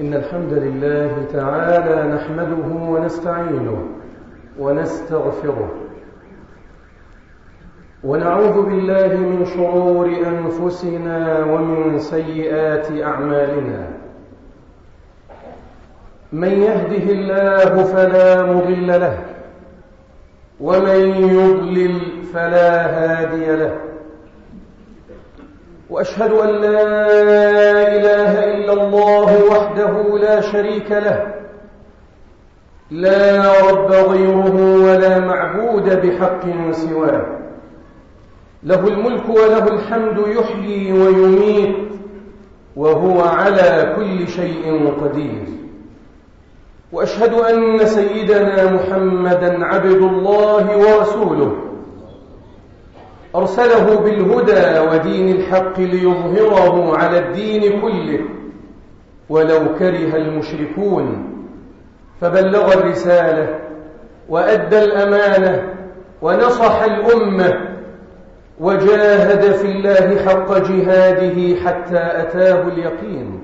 إن الحمد لله تعالى نحمده ونستعينه ونستغفره ونعوذ بالله من شرور أنفسنا ومن سيئات أعمالنا. من يهده الله فلا مضل له ومن يضلل فلا هادي له. وأشهد أن لا إله إلا الله وحده لا شريك له. لا رب غيره ولا معبود بحق سواه. له الملك وله الحمد يحيي ويميت وهو على كل شيء قدير. وأشهد أن سيدنا محمدا عبد الله ورسوله. أرسله بالهدى ودين الحق ليظهره على الدين كله. ولو كره المشركون فبلغ الرسالة وأدى الأمانة ونصح الأمة وجاهد في الله حق جهاده حتى أتاه اليقين.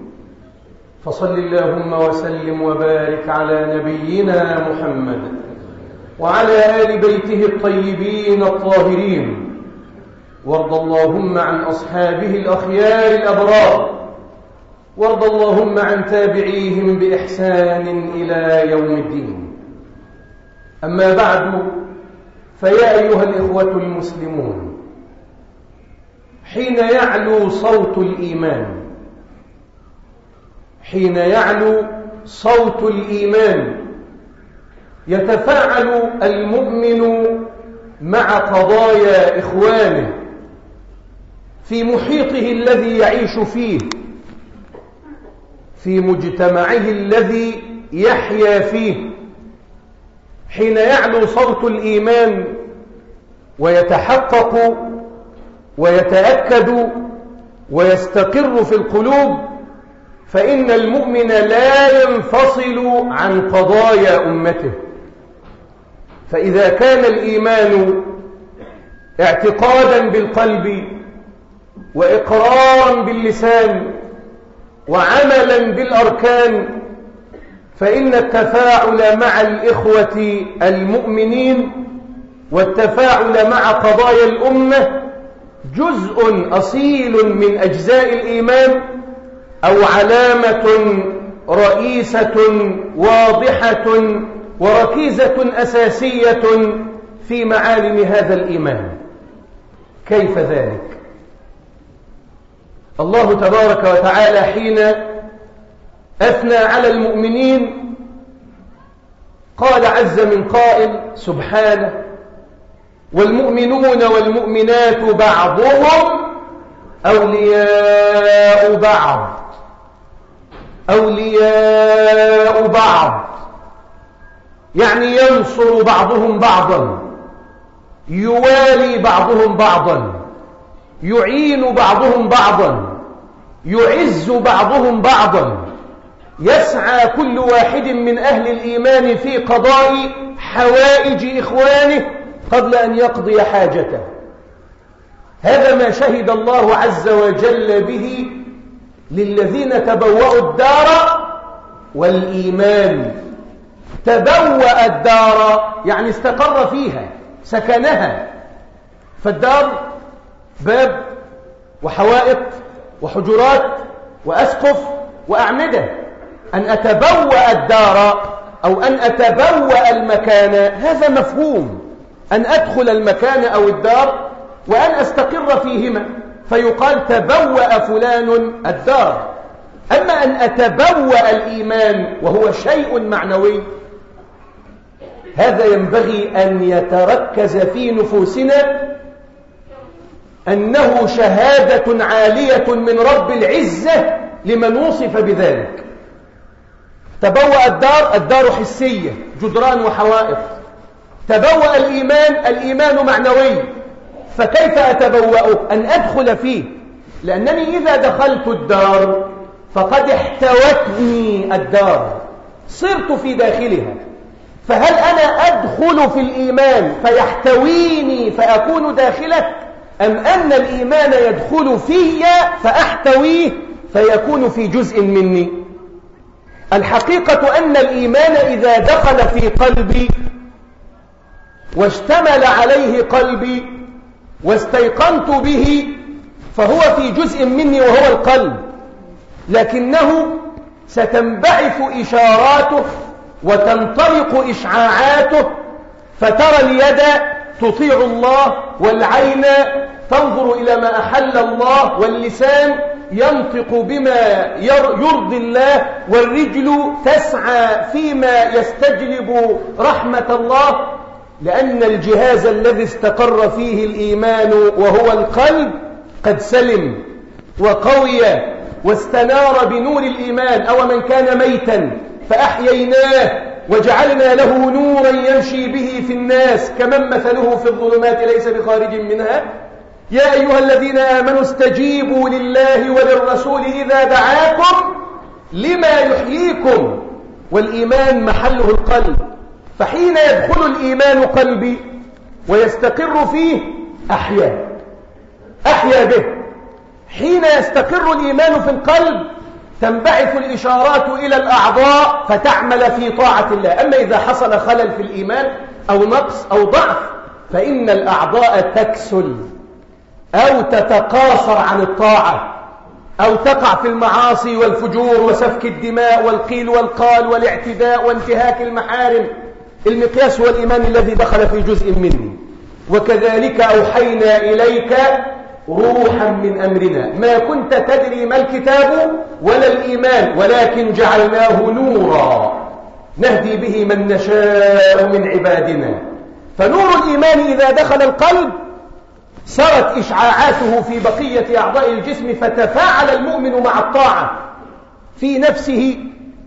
فصل اللهم وسلم وبارك على نبينا محمد وعلى آل بيته الطيبين الطاهرين. وارض اللهم عن أصحابه الأخيار الأبرار. وارض اللهم عن تابعيهم بإحسان إلى يوم الدين. أما بعد فيا أيها الإخوة المسلمون حين يعلو صوت الإيمان حين يعلو صوت الإيمان يتفاعل المؤمن مع قضايا إخوانه. في محيطه الذي يعيش فيه في مجتمعه الذي يحيا فيه. حين يعلو صوت الإيمان ويتحقق ويتأكد ويستقر في القلوب فإن المؤمن لا ينفصل عن قضايا أمته. فإذا كان الإيمان اعتقادا بالقلب وإقرارا باللسان وعملا بالأركان فإن التفاعل مع الإخوة المؤمنين والتفاعل مع قضايا الأمة جزء أصيل من أجزاء الإيمان أو علامة رئيسة واضحة وركيزة أساسية في معالم هذا الإيمان كيف ذلك؟ الله تبارك وتعالى حين أثنى على المؤمنين قال عز من قائل سبحانه. والمؤمنون والمؤمنات بعضهم أولياء بعض. أولياء بعض. يعني ينصر بعضهم بعضا. يوالي بعضهم بعضا. يعين بعضهم بعضا. يعز بعضهم بعضا. يسعى كل واحد من أهل الإيمان في قضاء حوائج إخوانه قبل أن يقضي حاجته. هذا ما شهد الله عز وجل به للذين تبوأوا الدار والإيمان. تبوأ الدار يعني استقر فيها سكنها. فالدار باب وحوائط وحجرات وأسقف وأعمدة. أن أتبوأ الدار أو أن أتبوأ المكان هذا مفهوم. أن أدخل المكان أو الدار وأن أستقر فيهما. فيقال تبوأ فلان الدار. أما أن أتبوأ الإيمان وهو شيء معنوي هذا ينبغي أن يتركز في نفوسنا أنه شهادة عالية من رب العزة لمن وصف بذلك. تبوأ الدار الدار حسية جدران وحوائط. تبوأ الإيمان الإيمان معنوي. فكيف أتبوأه؟ أن أدخل فيه. لأنني إذا دخلت الدار فقد احتوتني الدار. صرت في داخلها. فهل أنا أدخل في الإيمان فيحتويني فأكون داخله أم أن الإيمان يدخل في فأحتويه فيكون في جزء مني. الحقيقة أن الإيمان إذا دخل في قلبي واشتمل عليه قلبي واستيقنت به فهو في جزء مني وهو القلب لكنه ستنبعث إشاراته وتنطلق إشعاعاته فترى اليد تطيع الله والعين تنظر إلى ما أحل الله واللسان ينطق بما يرضي الله والرجل تسعى فيما يستجلب رحمة الله لأن الجهاز الذي استقر فيه الإيمان وهو القلب قد سلم وقوي واستنار بنور الإيمان أو من كان ميتا فأحييناه وجعلنا له نورا يمشي به في الناس كمن مثله في الظلمات ليس بخارج منها؟ يا أيها الذين آمنوا استجيبوا لله وللرسول إذا دعاكم لما يحييكم والإيمان محله القلب فحين يدخل الإيمان قلبي ويستقر فيه أحيا أحيا به. حين يستقر الإيمان في القلب تنبعث الإشارات إلى الأعضاء فتعمل في طاعة الله. أما إذا حصل خلل في الإيمان أو نقص أو ضعف فإن الأعضاء تكسل. أو تتقاصر عن الطاعة أو تقع في المعاصي والفجور وسفك الدماء والقيل والقال والاعتداء وانتهاك المحارم المقياس هو الإيمان الذي دخل في جزء مني. وكذلك أوحينا إليك روحا من أمرنا. ما كنت تدري ما الكتاب ولا الإيمان ولكن جعلناه نورا. نهدي به من نشاء من عبادنا. فنور الإيمان إذا دخل القلب سرت إشعاعاته في بقية أعضاء الجسم فتفاعل المؤمن مع الطاعة في نفسه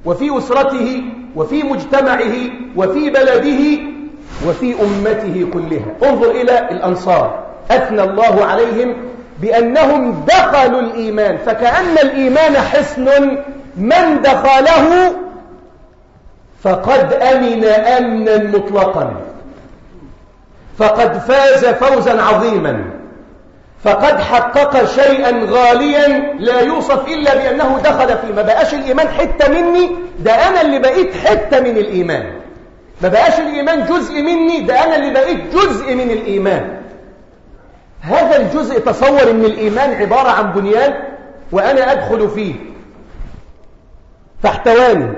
وفي أسرته وفي مجتمعه وفي بلده وفي أمته كلها. انظر إلى الأنصار. أثنى الله عليهم بأنهم دخلوا الإيمان. فكأن الإيمان حصن من دخله فقد أمن أمنا مطلقا. فقد فاز فوزا عظيما. فقد حقق شيئا غاليا لا يوصف إلا بأنه دخل فيه ما بقاش الإيمان حتة مني ده أنا اللي بقيت حتة من الإيمان. ما بقاش الإيمان جزء مني ده أنا اللي بقيت جزء من الإيمان. هذا الجزء تصور أن الإيمان عبارة عن بنيان وأنا أدخل فيه. فاحتواني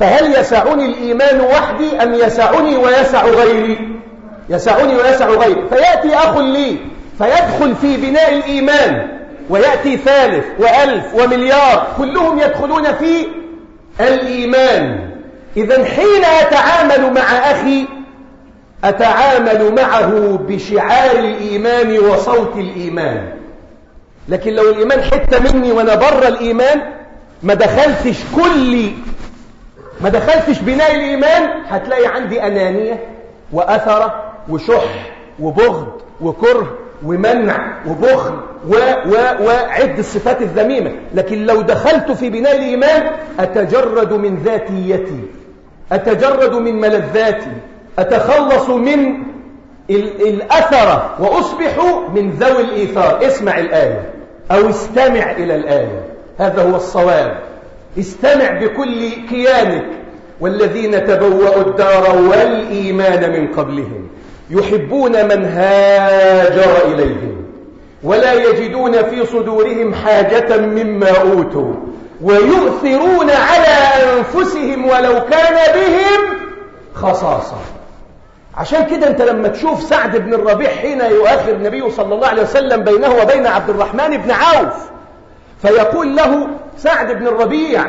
فهل يسعني الإيمان وحدي أم يسعني ويسع غيري؟ يسعني ويسع غيري. فيأتي أخ لي فيدخل في بناء الإيمان ويأتي ثالث وألف ومليار. كلهم يدخلون في الإيمان. إذا حين أتعامل مع أخي أتعامل معه بشعار الإيمان وصوت الإيمان. لكن لو الإيمان حتة مني وأنا بره الإيمان ما دخلتش كلي ما دخلتش بناء الإيمان هتلاقي عندي أنانية وأثرة وشح وبغض وكره ومنع وبخل و و وعد الصفات الذميمة. لكن لو دخلت في بناء الإيمان أتجرد من ذاتيتي أتجرد من ملذاتي. أتخلص من الأثرة وأصبح من ذوي الإيثار. اسمع الآية. أو استمع إلى الآية. هذا هو الصواب. استمع بكل كيانك. والذين تبوأوا الدار والإيمان من قبلهم. يحبون من هاجر إليهم ولا يجدون في صدورهم حاجة مما أوتوا ويؤثرون على أنفسهم ولو كان بهم خصاصة. عشان كده انت لما تشوف سعد بن الربيع حين يؤخر النبي صلى الله عليه وسلم بينه وبين عبد الرحمن بن عوف فيقول له سعد بن الربيع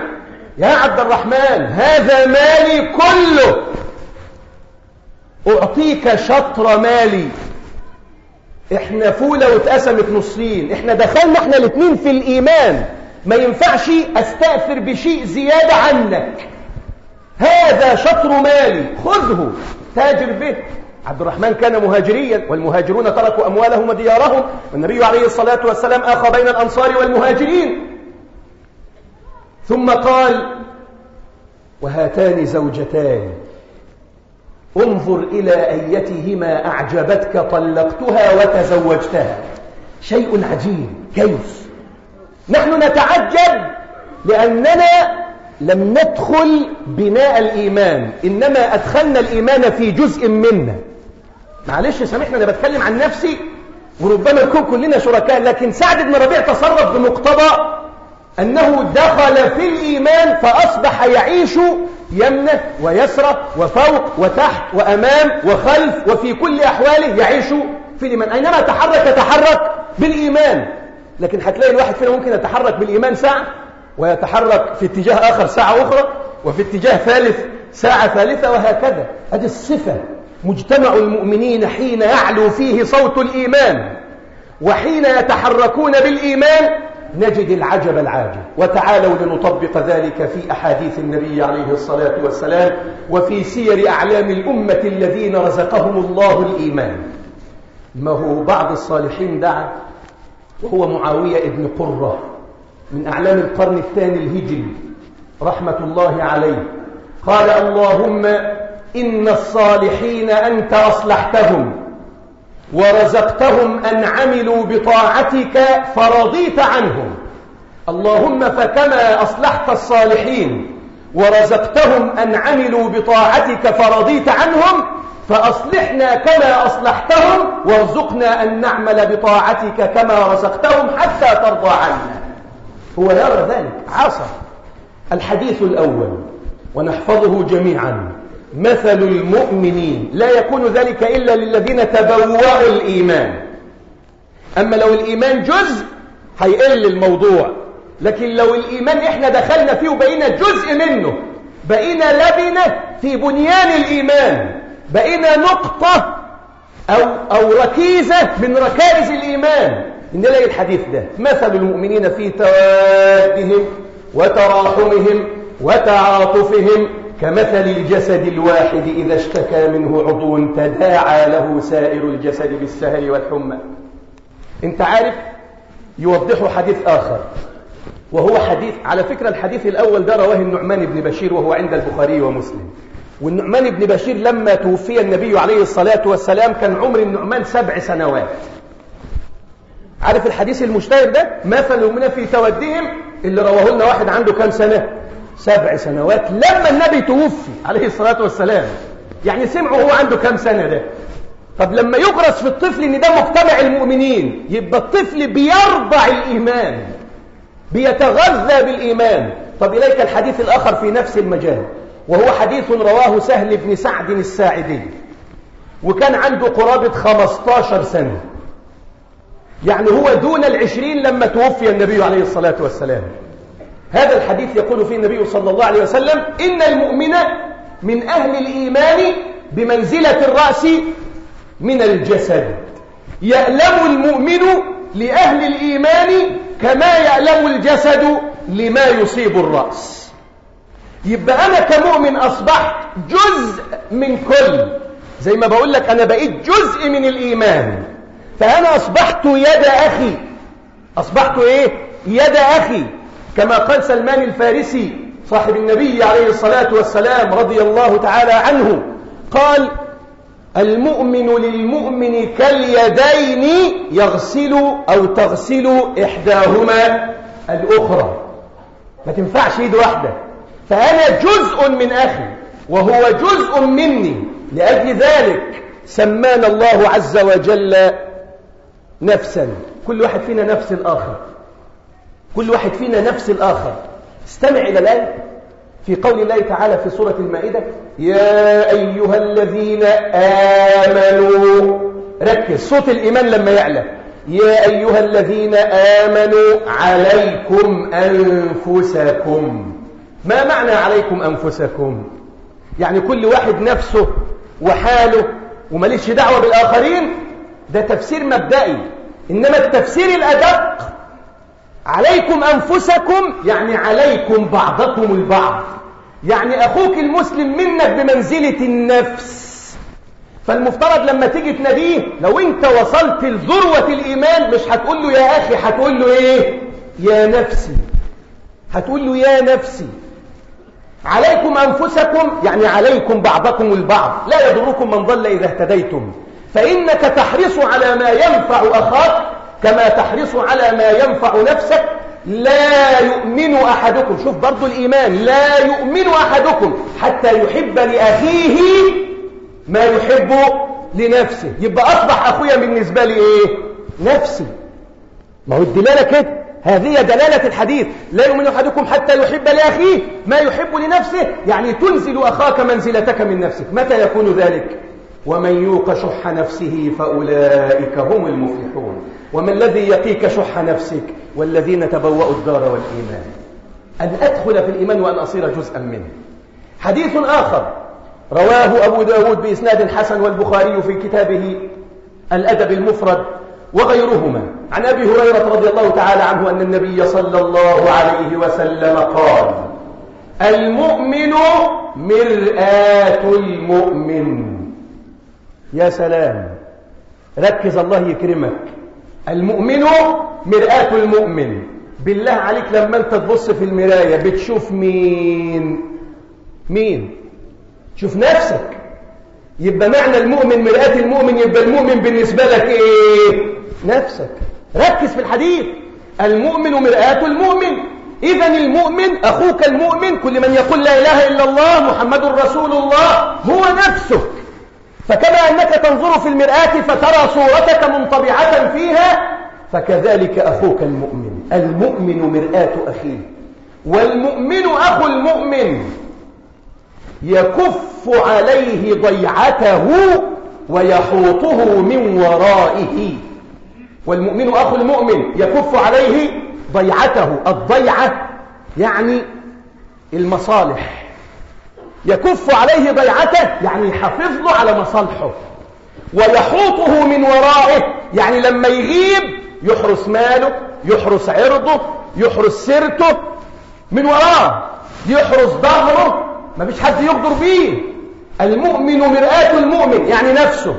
يا عبد الرحمن هذا مالي كله أعطيك شطر مالي. إحنا فولة واتقسمت نصين. إحنا دخلنا إحنا الاثنين في الإيمان. ما ينفعش أستأثر بشيء زيادة عنك. هذا شطر مالي. خذه. تاجر به. عبد الرحمن كان مهاجريا. والمهاجرون تركوا أموالهم وديارهم. والنبي عليه الصلاة والسلام آخى بين الأنصار والمهاجرين. ثم قال وهاتان زوجتان. انظر إلى أيتهما أعجبتك طلقتها وتزوجتها. شيء عجيب كيف؟ نحن نتعجب لأننا لم ندخل بناء الإيمان إنما أدخلنا الإيمان في جزء منا. معلش سامحنا أنا بتكلم عن نفسي وربما نكون كلنا شركاء لكن سعد بن ربيع تصرف بمقتضى أنه دخل في الإيمان فأصبح يعيش يمنة ويسرة وفوق وتحت وأمام وخلف وفي كل أحواله يعيش في الإيمان. أينما تحرك يتحرك بالإيمان. لكن هتلاقي الواحد فينا ممكن يتحرك بالإيمان ساعة ويتحرك في اتجاه آخر ساعة أخرى وفي اتجاه ثالث ساعة ثالثة وهكذا. هذه الصفة. مجتمع المؤمنين حين يعلو فيه صوت الإيمان وحين يتحركون بالإيمان نجد العجب العاجب وتعالوا لنطبق ذلك في أحاديث النبي عليه الصلاة والسلام وفي سير أعلام الأمة الذين رزقهم الله الإيمان. ما هو بعض الصالحين دعا؟ وهو معاوية ابن قرة من أعلام القرن الثاني الهجري. رحمة الله عليه. قال اللهم إن الصالحين أنت أصلحتهم. ورزقتهم أن عملوا بطاعتك فرضيت عنهم. اللهم فكما أصلحت الصالحين ورزقتهم أن عملوا بطاعتك فرضيت عنهم فأصلحنا كما أصلحتهم وارزقنا أن نعمل بطاعتك كما رزقتهم حتى ترضى عنا. هو يرى ذلك عصر الحديث الأول ونحفظه جميعا. مثل المؤمنين. لا يكون ذلك إلا للذين تبوأوا الإيمان. أما لو الإيمان جزء هيقل الموضوع. لكن لو الإيمان إحنا دخلنا فيه وبقينا جزء منه بقينا لبنة في بنيان الإيمان بقينا نقطة أو, أو ركيزة من ركائز الإيمان. نلاقي الحديث ده. مثل المؤمنين في توادهم وتراحمهم وتعاطفهم. كمثل الجسد الواحد إذا اشتكى منه عضو تداعى له سائر الجسد بالسهر والحمى. أنت عارف يوضحه حديث آخر وهو حديث على فكرة الحديث الأول ده رواه النعمان بن بشير وهو عند البخاري ومسلم. والنعمان بن بشير لما توفي النبي عليه الصلاة والسلام كان عمر النعمان سبع سنوات. عارف الحديث المشتهر ده؟ مثل من في تودهم اللي رواه لنا واحد عنده كام سنة؟ سبع سنوات لما النبي توفي عليه الصلاة والسلام. يعني سمعوا هو عنده كام سنة ده؟ طب لما يغرس في الطفل إن ده مجتمع المؤمنين يبقى الطفل بيرضع الإيمان بيتغذى بالإيمان. طب إليك الحديث الآخر في نفس المجال وهو حديث رواه سهل بن سعد الساعدي وكان عنده قرابة 15 سنة. يعني هو دون العشرين لما توفي النبي عليه الصلاة والسلام. هذا الحديث يقول فيه النبي صلى الله عليه وسلم إن المؤمن من أهل الإيمان بمنزلة الرأس من الجسد. يألم المؤمن لأهل الإيمان كما يألم الجسد لما يصيب الرأس. يبقى أنا كمؤمن أصبحت جزء من كل زي ما بقول لك أنا بقيت جزء من الإيمان. فأنا أصبحت يد أخي. أصبحت إيه؟ يد أخي. كما قال سلمان الفارسي صاحب النبي عليه الصلاة والسلام رضي الله تعالى عنه قال المؤمن للمؤمن كاليدين يغسل أو تغسل إحداهما الأخرى. ما تنفعش يد واحدة. فأنا جزء من أخي وهو جزء مني. لأجل ذلك سمانا الله عز وجل نفسا. كل واحد فينا نفس الآخر. كل واحد فينا نفس الآخر. استمع إلى الآية في قول الله تعالى في سورة المائدة يا أيها الذين آمنوا ركز صوت الإيمان لما يعلى. يا أيها الذين آمنوا عليكم أنفسكم. ما معنى عليكم أنفسكم؟ يعني كل واحد نفسه وحاله وماليش دعوة بالآخرين؟ ده تفسير مبدئي. إنما التفسير الأدق عليكم أنفسكم يعني عليكم بعضكم البعض. يعني أخوك المسلم منك بمنزلة النفس. فالمفترض لما تيجي تناديه لو أنت وصلت لذروة الإيمان مش هتقول له يا أخي هتقول له إيه؟ يا نفسي. هتقول له يا نفسي. عليكم أنفسكم يعني عليكم بعضكم البعض. لا يضركم من ضل إذا اهتديتم. فإنك تحرص على ما ينفع أخاك كما تحرص على ما ينفع نفسك لا يؤمن أحدكم. شوف برضو الإيمان لا يؤمن أحدكم حتى يحب لأخيه ما يحب لنفسه. يبقى أصبح أخويا بالنسبة لي إيه؟ نفسي. ما هو الدلالة كده؟ هذه دلالة الحديث. لا يؤمن أحدكم حتى يحب لأخيه ما يحب لنفسه. يعني تنزل أخاك منزلتك من نفسك. متى يكون ذلك؟ ومن يوق شح نفسه فأولئك هم المفلحون. وما الذي يقيك شح نفسك والذين تبوأوا الدار والإيمان؟ أن أدخل في الإيمان وأن أصير جزءا منه. حديث آخر رواه أبو داود بإسناد حسن والبخاري في كتابه الأدب المفرد وغيرهما. عن أبي هريرة رضي الله تعالى عنه أن النبي صلى الله عليه وسلم قال المؤمن مرآة المؤمن. يا سلام ركز الله يكرمك. المؤمن مرآة المؤمن. بالله عليك لما انت تبص في المراية بتشوف مين؟ مين؟ شوف نفسك. يبقى معنى المؤمن مرآة المؤمن يبقى المؤمن بالنسبة لك إيه؟ نفسك. ركز في الحديث. المؤمن مرآة المؤمن. إذا المؤمن أخوك المؤمن كل من يقول لا إله إلا الله محمد رسول الله هو نفسك فكما أنك تنظر في المرآة فترى صورتك منطبعة فيها فكذلك أخوك المؤمن. المؤمن مرآة أخيه. والمؤمن أخو المؤمن. يكف عليه ضيعته ويحوطه من ورائه. والمؤمن أخو المؤمن يكف عليه ضيعته. الضيعة يعني المصالح. يكف عليه ضيعته يعني يحافظ له على مصالحه. ويحوطه من ورائه يعني لما يغيب يحرس ماله يحرس عرضه يحرس سيرته من وراه يحرس ظهره ما فيش حد يغدر بيه. المؤمن مرآة المؤمن يعني نفسه.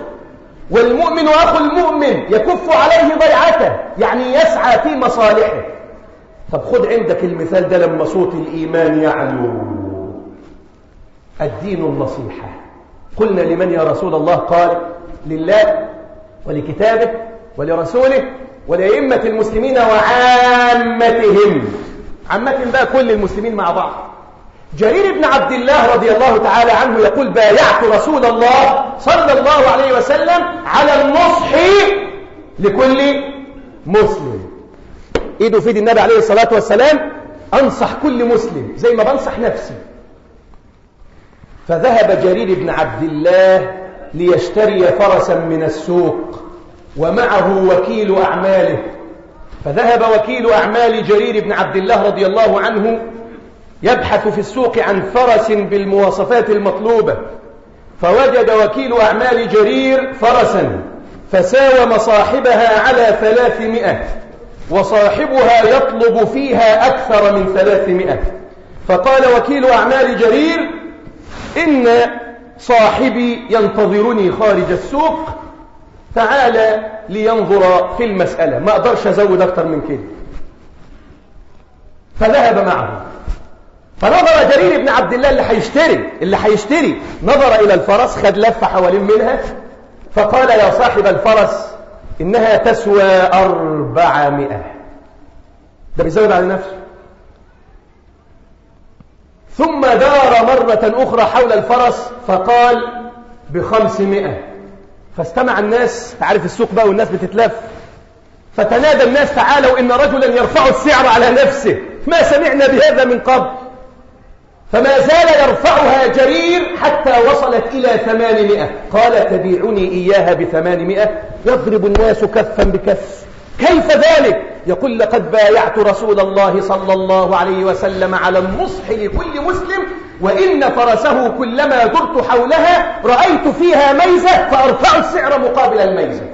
والمؤمن أخو المؤمن يكف عليه ضيعته يعني يسعى في مصالحه. طب خد عندك المثال ده لما صوت الإيمان يعلو. الدين النصيحة. قلنا لمن يا رسول الله؟ قال لله ولكتابه ولرسوله ولأئمة المسلمين وعامتهم. عامتهم بقى كل المسلمين مع بعض. جرير بن عبد الله رضي الله تعالى عنه يقول بايعت رسول الله صلى الله عليه وسلم على النصح لكل مسلم. إيده في ايد النبي عليه الصلاة والسلام أنصح كل مسلم زي ما بنصح نفسي. فذهب جرير بن عبد الله ليشتري فرسا من السوق ومعه وكيل أعماله. فذهب وكيل أعمال جرير بن عبد الله رضي الله عنه يبحث في السوق عن فرس بالمواصفات المطلوبة. فوجد وكيل أعمال جرير فرسا فساوم صاحبها على ثلاثمائة وصاحبها يطلب فيها أكثر من ثلاثمائة. فقال وكيل أعمال جرير إن صاحبي ينتظرني خارج السوق تعال لينظر في المسألة. ما أقدرش أزود أكثر من كده. فذهب معه. فنظر جرير بن عبد الله اللي هيشتري اللي هيشتري نظر إلى الفرس خد لفة حوالين منها. فقال يا صاحب الفرس إنها تسوى أربعمائة. ده بيزود على نفسه. ثم دار مرة أخرى حول الفرس فقال بخمسمائة. فاستمع الناس تعرف السوق بقى والناس بتتلف. فتنادى الناس تعالوا إن رجلا يرفع السعر على نفسه. ما سمعنا بهذا من قبل. فما زال يرفعها جرير حتى وصلت إلى ثمانمائة. قال تبيعني إياها بثمانمائة. يضرب الناس كفا بكف. كيف ذلك؟ يقول لقد بايعت رسول الله صلى الله عليه وسلم على النصح لكل مسلم وإن فرسه كلما درت حولها رأيت فيها ميزة فأرفع السعر مقابل الميزة.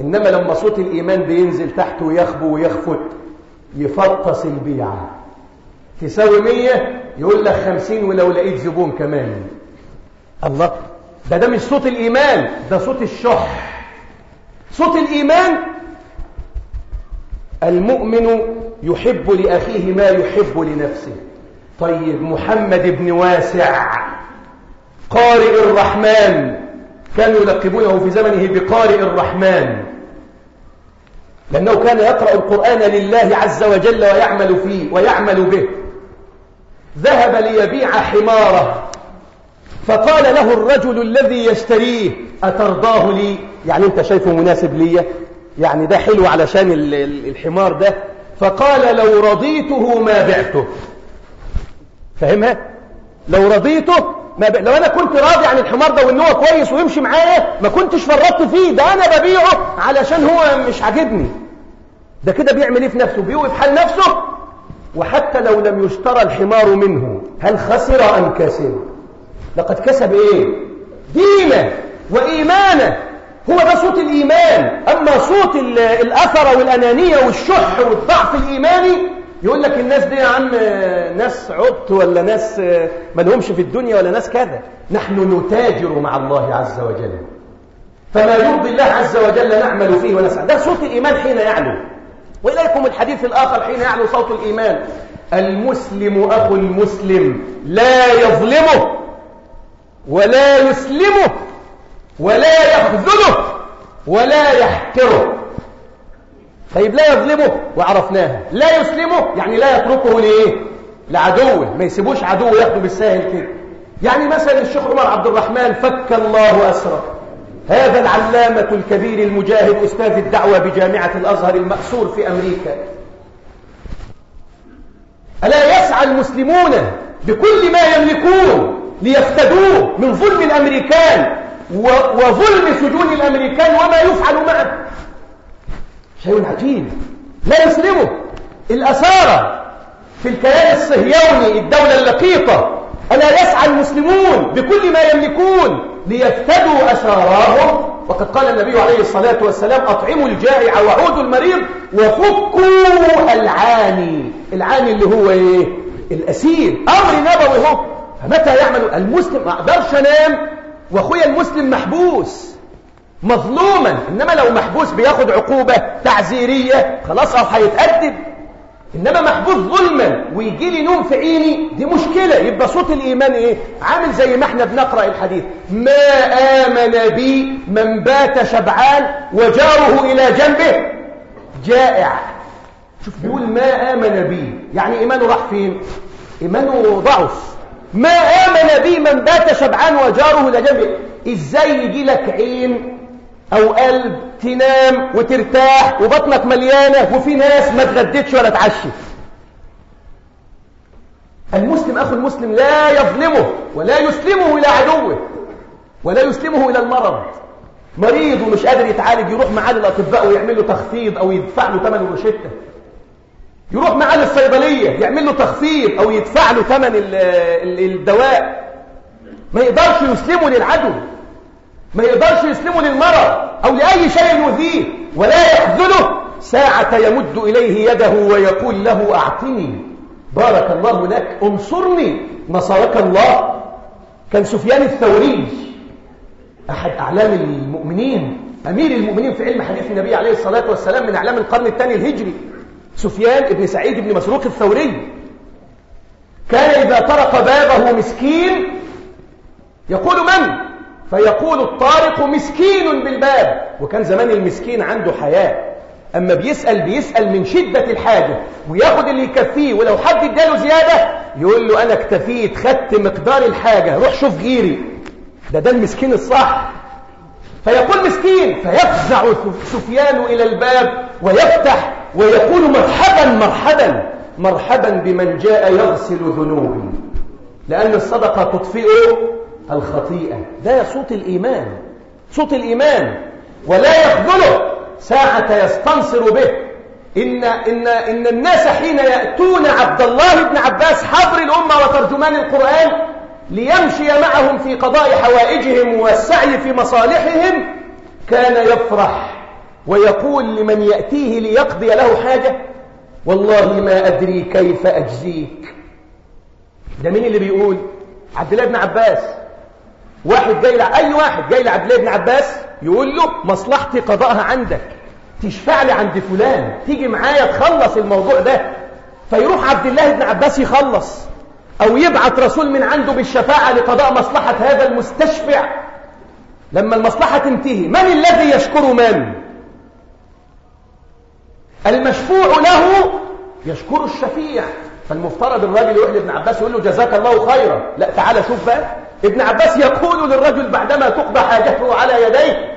إنما لما صوت الإيمان بينزل تحت ويخبو ويخفت يفطس البيعة. تساوي مية يقول لك خمسين ولو لقيت زبون كمان. الله ده ده مش صوت الإيمان ده صوت الشح. صوت الإيمان المؤمن يحب لأخيه ما يحب لنفسه. طيب محمد بن واسع قارئ الرحمن كانوا يلقبونه في زمنه بقارئ الرحمن. لأنه كان يقرأ القرآن لله عز وجل ويعمل فيه ويعمل به. ذهب ليبيع حماره. فقال له الرجل الذي يشتريه أترضاه لي؟ يعني أنت شايفه مناسب لي يعني ده حلو علشان الحمار ده. فقال لو رضيته ما بعته. فهمها لو رضيته ما ب... لو أنا كنت راضي عن الحمار ده وإن هو كويس ويمشي معايا ما كنتش فرطت فيه. ده أنا ببيعه علشان هو مش عاجبني. ده كده بيعمل إيه في نفسه؟ بيوقف حال نفسه. وحتى لو لم يشترى الحمار منه هل خسر أم كسب؟ لقد كسب إيه؟ دينه وإيمانه. هو ده صوت الإيمان. أما صوت الأثر والأنانية والشح والضعف الإيماني يقول لك الناس دي يا عم ناس عبط ولا ناس ما لهمش في الدنيا ولا ناس كذا. نحن نتاجر مع الله عز وجل. فما يرضي الله عز وجل نعمل فيه ونسعى. ده صوت الإيمان حين يعلو. وإليكم الحديث الآخر حين يعلو صوت الإيمان. المسلم أخو المسلم لا يظلمه ولا يسلمه. ولا يخذله ولا يحقره. طيب لا يظلمه وعرفناها لا يسلمه يعني لا يتركه لإيه لعدوه ما يسيبوش عدوه ياخده بالساهل كده. يعني مثلا الشيخ عمر عبد الرحمن فك الله أسره. هذا العلامة الكبير المجاهد أستاذ الدعوة بجامعة الأزهر المأسور في أمريكا. ألا يسعى المسلمون بكل ما يملكون ليفتدوه من ظلم الأمريكان؟ وظلم سجون الأمريكان وما يفعل معه. شيء عجيب. لا يسلمه. الأسارة في الكيان الصهيوني الدولة اللقيطة. ألا يسعى المسلمون بكل ما يملكون ليفتدوا أساراهم وقد قال النبي عليه الصلاة والسلام أطعموا الجائع وعودوا المريض وفكوا العاني. العاني اللي هو إيه؟ الأسير. أمر نبوي هو. فمتى يعمل المسلم؟ ما أقدرش أنام. وأخويا المسلم محبوس. مظلوما. إنما لو محبوس بياخد عقوبة تعزيرية خلاص أو هيتأدب إنما محبوس ظلما. ويجي لي نوم في عيني. دي مشكلة. يبقى صوت الإيمان إيه؟ عامل زي ما إحنا بنقرأ الحديث. ما آمن بي من بات شبعان وجاره إلى جنبه. جائع. شوف بيقول ما آمن بي. يعني إيمانه راح فين؟ إيمانه ضعف. ما آمن بي من بات شبعان وجاره إلى جنبه إزاي يجي لك عين أو قلب تنام وترتاح وبطنك مليانة وفي ناس ما تغدتش ولا تعشت المسلم أخو المسلم لا يظلمه ولا يسلمه إلى عدوه ولا يسلمه إلى المرض. مريض ومش قادر يتعالج يروح معاه للأطباء ويعمل له تخفيض أو يدفع له ثمن الروشتة يروح معاه للصيدلية يعمل له تخفيض أو يدفع له ثمن الدواء. ما يقدرش يسلمه للعدو. ما يقدرش يسلمه للمرض أو لأي شيء يؤذيه. ولا يخذله ساعة يمد إليه يده ويقول له أعطني. بارك الله لك انصرني. نصرك الله. كان سفيان الثوري أحد أعلام المؤمنين أمير المؤمنين في علم حديث النبي عليه الصلاة والسلام من أعلام القرن الثاني الهجري. سفيان ابن سعيد بن مسروق الثوري. كان إذا طرق بابه مسكين يقول من؟ فيقول الطارق مسكين بالباب. وكان زمان المسكين عنده حياة. أما بيسأل بيسأل من شدة الحاجة. وياخد اللي يكفيه. ولو حد اداله زيادة يقول له أنا اكتفيت خدت مقدار الحاجة. روح شوف غيري ده ده المسكين الصح. فيقول مسكين فيفزع سفيان إلى الباب ويفتح ويقول مرحبا مرحبا مرحبا بمن جاء يغسل ذنوبي. لأن الصدقة تطفئ الخطيئة. ده صوت الإيمان. صوت الإيمان. ولا يخذله ساعة يستنصر به. إن, إن, إن الناس حين يأتون عبد الله بن عباس حبر الأمة وترجمان القرآن ليمشي معهم في قضاء حوائجهم والسعي في مصالحهم كان يفرح. ويقول لمن يأتيه ليقضي له حاجة والله ما أدري كيف أجزيك. ده مين اللي بيقول؟ عبد الله بن عباس. واحد جاي. أي واحد جاي لعبد الله بن عباس يقول له مصلحتي قضاءها عندك. تشفع لي عند فلان. تيجي معايا تخلص الموضوع ده. فيروح عبد الله بن عباس يخلص. أو يبعت رسول من عنده بالشفاعة لقضاء مصلحة هذا المستشفع. لما المصلحة تنتهي من الذي يشكر من المشفوع له يشكر الشفيع. فالمفترض الراجل يروح لابن عباس يقول له جزاك الله خيرا. لا تعالى شوف بقى. ابن عباس يقول للرجل بعدما تقضى حاجته على يديه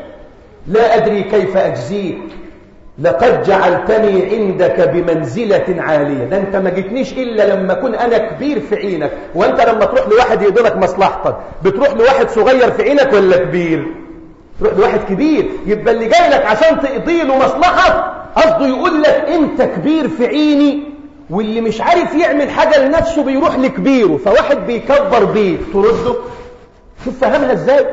لا أدري كيف أجزيك لقد جعلتني عندك بمنزلة عالية. ده أنت ما جيتنيش إلا لما أكون أنا كبير في عينك. وأنت لما تروح لواحد يقدرك مصلحتك. بتروح لواحد صغير في عينك ولا كبير؟ تروح لواحد كبير. يبقى اللي جاي لك عشان تقضي له مصلحة قصده يقول لك أنت كبير في عيني واللي مش عارف يعمل حاجة لنفسه بيروح لكبيره فواحد بيكبر بيه. ترده؟ شوف فهمها إزاي؟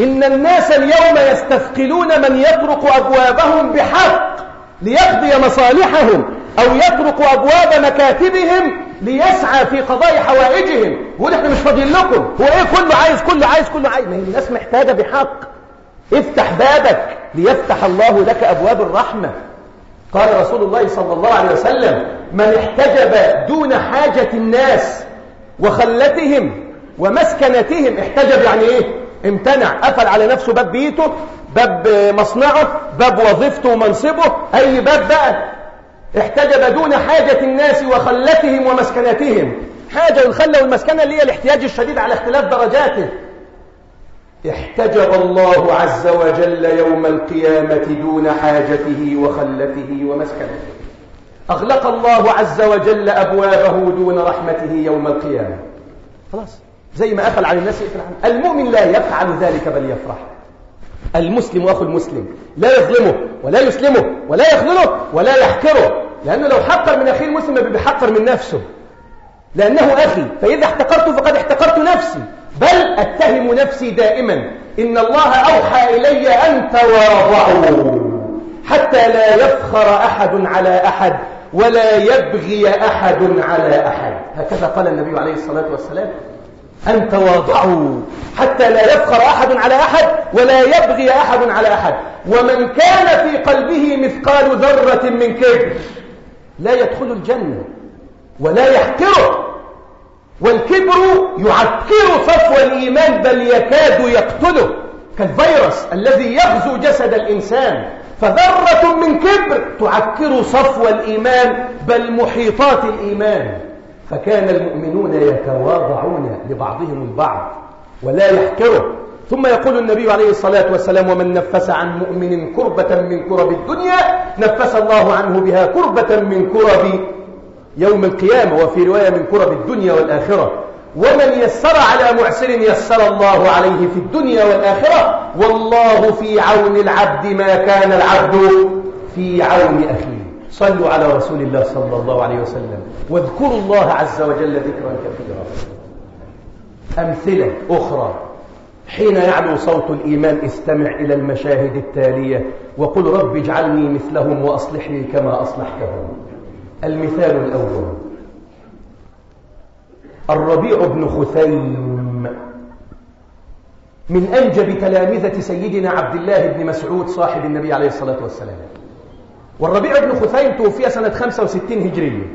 إن الناس اليوم يستثقلون من يطرق أبوابهم بحق ليقضي مصالحهم أو يطرق أبواب مكاتبهم ليسعى في قضاء حوائجهم. يقول إحنا مش فاضيين لكم. هو إيه؟ كله عايز كله عايز كله عايز. ما هي الناس محتاجة بحق. افتح بابك ليفتح الله لك أبواب الرحمة. قال رسول الله صلى الله عليه وسلم من احتجب دون حاجة الناس وخلتهم ومسكنتهم احتجب يعني إيه؟ امتنع قفل على نفسه باب بيته باب مصنعه باب وظيفته ومنصبه أي باب بقى؟ احتجب دون حاجة الناس وخلتهم ومسكنتهم. حاجة الخلة والمسكنة اللي هي الاحتياج الشديد على اختلاف درجاته. احتجب الله عز وجل يوم القيامة دون حاجته وخلته ومسكنته. أغلق الله عز وجل أبوابه دون رحمته يوم القيامة. خلاص زي ما قفل على الناس عنه المؤمن لا يفعل ذلك بل يفرح. المسلم أخو المسلم لا يظلمه ولا يسلمه ولا يخذله ولا يحقره لأنه لو حقر من أخيه المسلم بيحقر من نفسه. لأنه أخي فإذا احتقرته فقد احتقرت نفسي. بل أتهم نفسي دائما إن الله أوحى إلي أن تواضعوا حتى لا يفخر أحد على أحد ولا يبغي أحد على أحد. هكذا قال النبي عليه الصلاة والسلام. أن تواضعوا حتى لا يفخر أحد على أحد ولا يبغي أحد على أحد. ومن كان في قلبه مثقال ذرة من كبر لا يدخل الجنة ولا يحقره. والكبر يعكر صفو الإيمان بل يكاد يقتله كالفيروس الذي يغزو جسد الإنسان. فذرة من كبر تعكر صفو الإيمان بل محيطات الإيمان. فكان المؤمنون يتواضعون لبعضهم البعض ولا يحكره. ثم يقول النبي عليه الصلاة والسلام ومن نفس عن مؤمن كربة من كرب الدنيا نفس الله عنه بها كربة من كرب يوم القيامة وفي رواية من كرب الدنيا والآخرة. ومن يسر على معسر يسر الله عليه في الدنيا والآخرة. والله في عون العبد ما كان العبد في عون أخيه. صلوا على رسول الله صلى الله عليه وسلم. واذكروا الله عز وجل ذكرا كثيرا. أمثلة أخرى. حين يعلو صوت الإيمان استمع إلى المشاهد التالية وقل رب اجعلني مثلهم وأصلح لي كما أصلحتهم. المثال الأول. الربيع بن خثيم. من أنجب تلامذة سيدنا عبد الله بن مسعود صاحب النبي عليه الصلاة والسلام. والربيع بن خثيم توفي سنة 65 هجرية.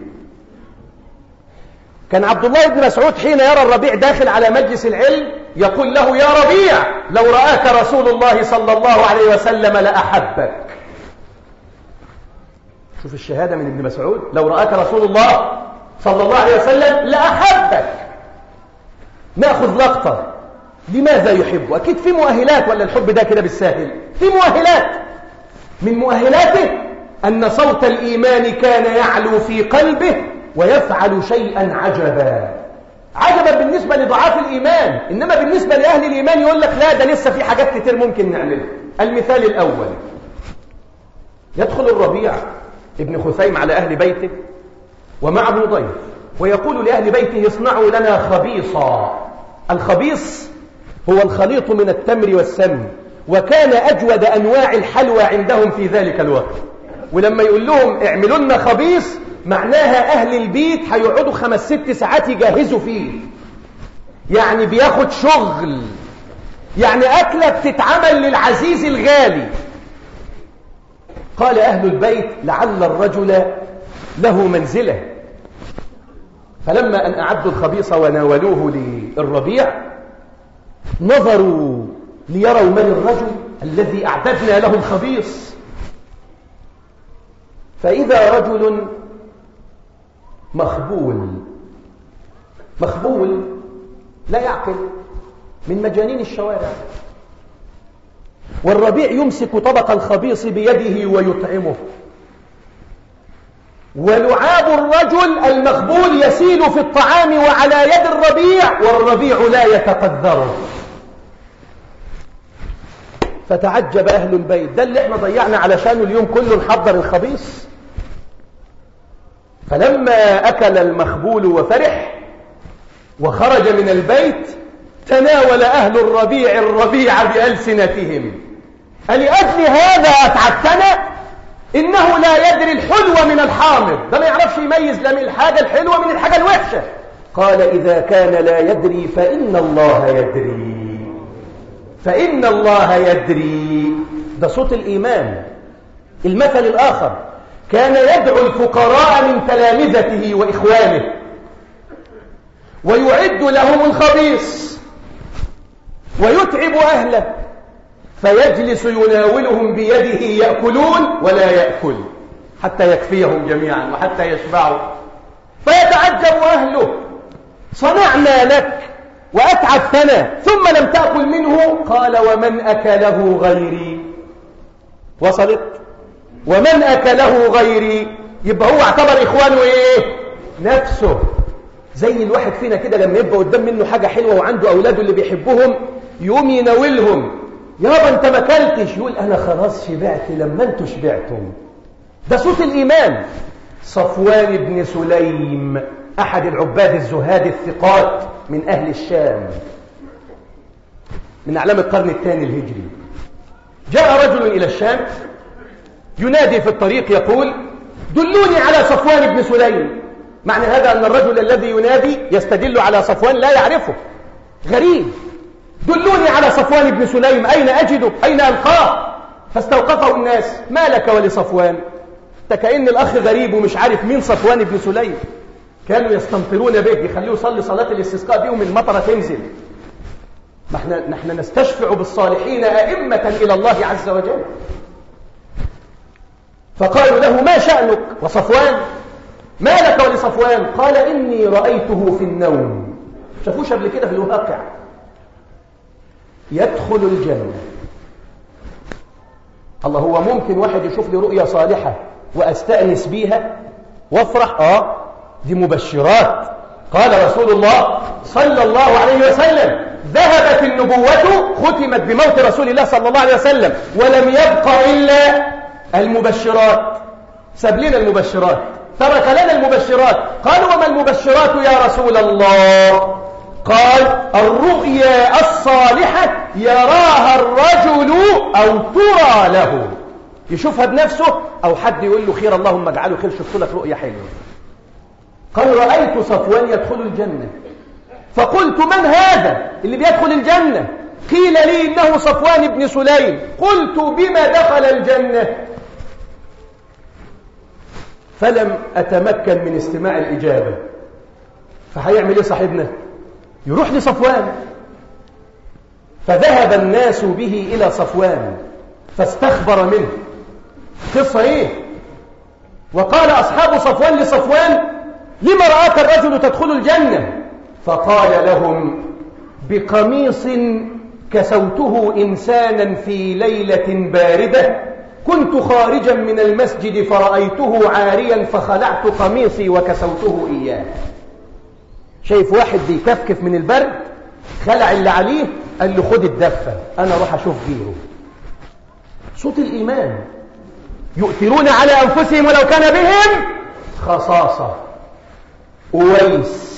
كان عبد الله بن مسعود حين يرى الربيع داخل على مجلس العلم يقول له يا ربيع لو رآك رسول الله صلى الله عليه وسلم لأحبك. شوف الشهادة من ابن مسعود لو رآك رسول الله صلى الله عليه وسلم لأحبك. نأخذ لقطة. لماذا يحب؟ أكيد في مؤهلات ولا الحب ده كده بالساهل؟ في مؤهلات. من مؤهلاته أن صوت الإيمان كان يعلو في قلبه ويفعل شيئا عجبا. عجبا بالنسبة لضعاف الإيمان. إنما بالنسبة لأهل الإيمان يقول لك لا ده لسه في حاجات كتير ممكن نعملها. المثال الأول. يدخل الربيع. ابن خثيم على أهل بيته ومعه ضيف ويقول لأهل بيته اصنعوا لنا خبيصا. الخبيص هو الخليط من التمر والسمن وكان أجود أنواع الحلوى عندهم في ذلك الوقت. ولما يقول لهم اعملوا لنا خبيص معناها أهل البيت هيقعدوا خمس ست ساعات يجهزوا فيه. يعني بياخد شغل. يعني أكلة بتتعمل للعزيز الغالي. قال أهل البيت لعل الرجل له منزلة. فلما أن أعدوا الخبيص وناولوه للربيع نظروا ليروا من الرجل الذي أعددنا له الخبيص. فإذا رجل مخبول مخبول لا يعقل من مجانين الشوارع. والربيع يمسك طبق الخبيص بيده ويطعمه. ولعاب الرجل المخبول يسيل في الطعام وعلى يد الربيع والربيع لا يتقذره. فتعجب أهل البيت. ده اللي إحنا ضيعنا علشانه اليوم كله نحضر الخبيص. فلما أكل المخبول وفرح وخرج من البيت تناول أهل الربيع الربيع بألسنتهم. ألأجل هذا أتعبتنا إنه لا يدري الحلو من الحامض. ده ما يعرفش يميز لا من الحاجة الحلوة من الحاجة الوحشة. قال إذا كان لا يدري فإن الله يدري. فإن الله يدري. ده صوت الإيمان. المثل الآخر. كان يدعو الفقراء من تلامذته وإخوانه. ويعد لهم الخبيص ويتعب أهله. فيجلس يناولهم بيده يأكلون ولا يأكل حتى يكفيهم جميعا وحتى يشبعوا. فيتعجب أهله. صنعنا لك وأتعبتنا ثم لم تأكل منه. قال ومن أكله غيري. وصلت. ومن أكله غيري. يبقى هو اعتبر إخوانه إيه؟ نفسه. زي الواحد فينا كده لما يبقى قدام منه حاجة حلوة وعنده أولاده اللي بيحبهم. يقوم يناولهم يابا انت ما اكلتش. يقول أنا خلاص شبعت لما أنتوا شبعتم. ده صوت الإيمان. صفوان بن سليم أحد العباد الزهاد الثقات من أهل الشام من أعلام القرن الثاني الهجري. جاء رجل إلى الشام ينادي في الطريق يقول دلوني على صفوان بن سليم. معنى هذا أن الرجل الذي ينادي يستدل على صفوان لا يعرفه. غريب. دلوني على صفوان بن سليم. أين أجده أين ألقاه؟ فاستوقفه الناس. ما لك ولصفوان؟ كأن الأخ غريب ومش عارف مين صفوان بن سليم. كانوا يستمطرون به. يخليه يصلي صلاة الاستسقاء بهم المطرة تنزل. نحن, نحن نستشفع بالصالحين أئمة إلى الله عز وجل. فقالوا له ما شأنك؟ وصفوان؟ ما لك ولصفوان؟ قال إني رأيته في النوم. شافوش قبل كده في الواقع. يدخل الجنة. الله هو ممكن واحد يشوف لي رؤية صالحة وأستأنس بيها وأفرح. آه دي مبشرات. قال رسول الله صلى الله عليه وسلم ذهبت النبوة ختمت بموت رسول الله صلى الله عليه وسلم ولم يبق إلا المبشرات. ساب لنا المبشرات. ترك لنا المبشرات. قالوا وما المبشرات يا رسول الله؟ قال الرؤيا الصالحة يراها الرجل أو ترى له. يشوفها بنفسه أو حد يقول له خير اللهم اجعله خير. شفت لك رؤيا حلوة. قال رأيت صفوان يدخل الجنة. فقلت من هذا اللي بيدخل الجنة؟ قيل لي إنه صفوان بن سليم. قلت بما دخل الجنة؟ فلم أتمكن من استماع الإجابة. فهيعمل إيه صاحبنا؟ يروح لصفوان. فذهب الناس به إلى صفوان فاستخبر منه. قصة إيه وقال أصحاب صفوان لصفوان لما رآك الرجل تدخل الجنة؟ فقال لهم بقميص كسوته إنسانا في ليلة باردة كنت خارجا من المسجد فرأيته عاريا فخلعت قميصي وكسوته إياه. شايف واحد بيكفكف من البرد خلع اللي عليه قال له خد الدفة أنا أروح أشوف غيره. صوت الإيمان. يؤثرون على أنفسهم ولو كان بهم خصاصة. أويس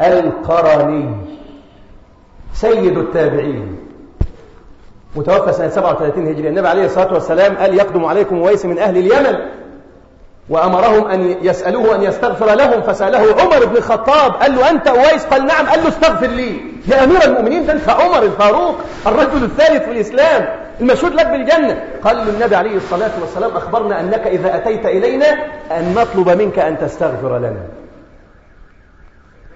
القرني سيد التابعين. متوفى سنة 37 هجري النبي عليه الصلاة والسلام قال يقدم عليكم أويس من أهل اليمن. وأمرهم أن يسألوه أن يستغفر لهم فسأله عمر بن الخطاب قال له أنت أويس؟ قال نعم. قال له استغفر لي. يا أمير المؤمنين ده أنت عمر الفاروق الرجل الثالث في الإسلام المشهود لك بالجنة. قال له النبي عليه الصلاة والسلام أخبرنا أنك إذا أتيت إلينا أن نطلب منك أن تستغفر لنا.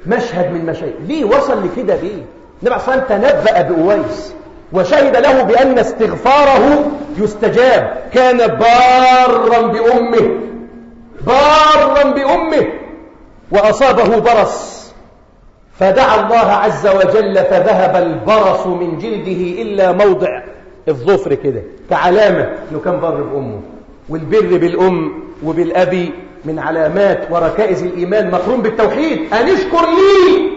مشهد من مشاهد. ليه وصل لكده ليه؟ النبي عليه الصلاة والسلام تنبأ بأويس وشهد له بأن استغفاره يستجاب. كان بارا بأمه. بارا بأمه وأصابه برص. فدعا الله عز وجل فذهب البرص من جلده إلا موضع الظفر كده كعلامة أنه كان بر بأمه. والبر بالأم وبالأبي من علامات وركائز الإيمان مقرون بالتوحيد. أن اشكر لي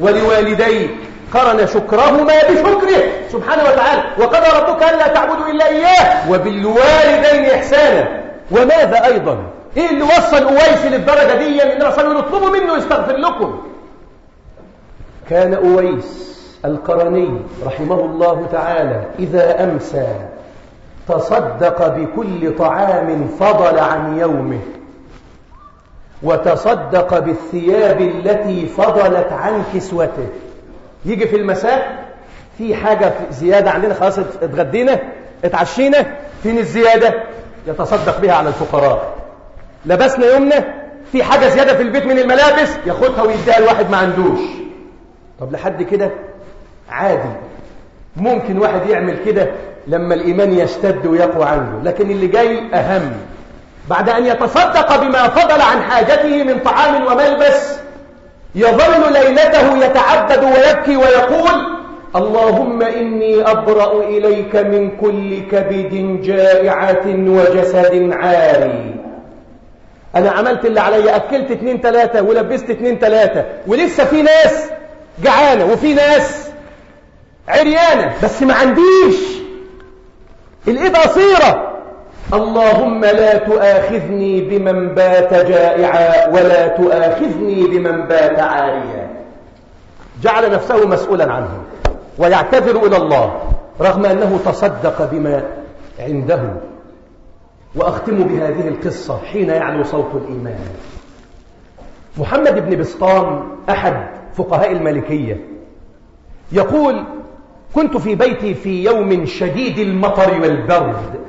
ولوالديك قرن شكرهما بشكره سبحانه وتعالى. وقضى ربك ألا تعبدوا إلا إياه وبالوالدين إحسانا. وماذا أيضا؟ إيه اللي وصل أويس للدرجة دي إن رسول يطلبوا منه يستغفر لكم؟ كان أويس القرني رحمه الله تعالى إذا أمسى تصدق بكل طعام فضل عن يومه وتصدق بالثياب التي فضلت عن كسوته. يجي في المساء في حاجة زيادة عندنا خلاص اتغدينا اتعشينا فين الزيادة يتصدق بها على الفقراء. لبسنا يومنا في حاجة زيادة في البيت من الملابس ياخدها ويديها لواحد ما عندوش. طب لحد كده عادي. ممكن واحد يعمل كده لما الإيمان يشتد ويقوى عنده لكن اللي جاي أهم. بعد أن يتصدق بما فضل عن حاجته من طعام وملبس يظل ليلته يتعبد ويبكي ويقول اللهم إني أبرأ إليك من كل كبد جائعة وجسد عاري. أنا عملت اللي علي أكلت اتنين تلاتة ولبست اتنين تلاتة ولسه في ناس جعانة وفي ناس عريانة بس ما عنديش الإيد قصيرة. اللهم لا تؤاخذني بمن بات جائعا ولا تؤاخذني بمن بات عاريا. جعل نفسه مسؤولا عنه ويعتذر إلى الله رغم أنه تصدق بما عنده. وأختم بهذه القصة حين يعلو صوت الإيمان. محمد بن بسطام أحد فقهاء المالكية يقول كنت في بيتي في يوم شديد المطر والبرد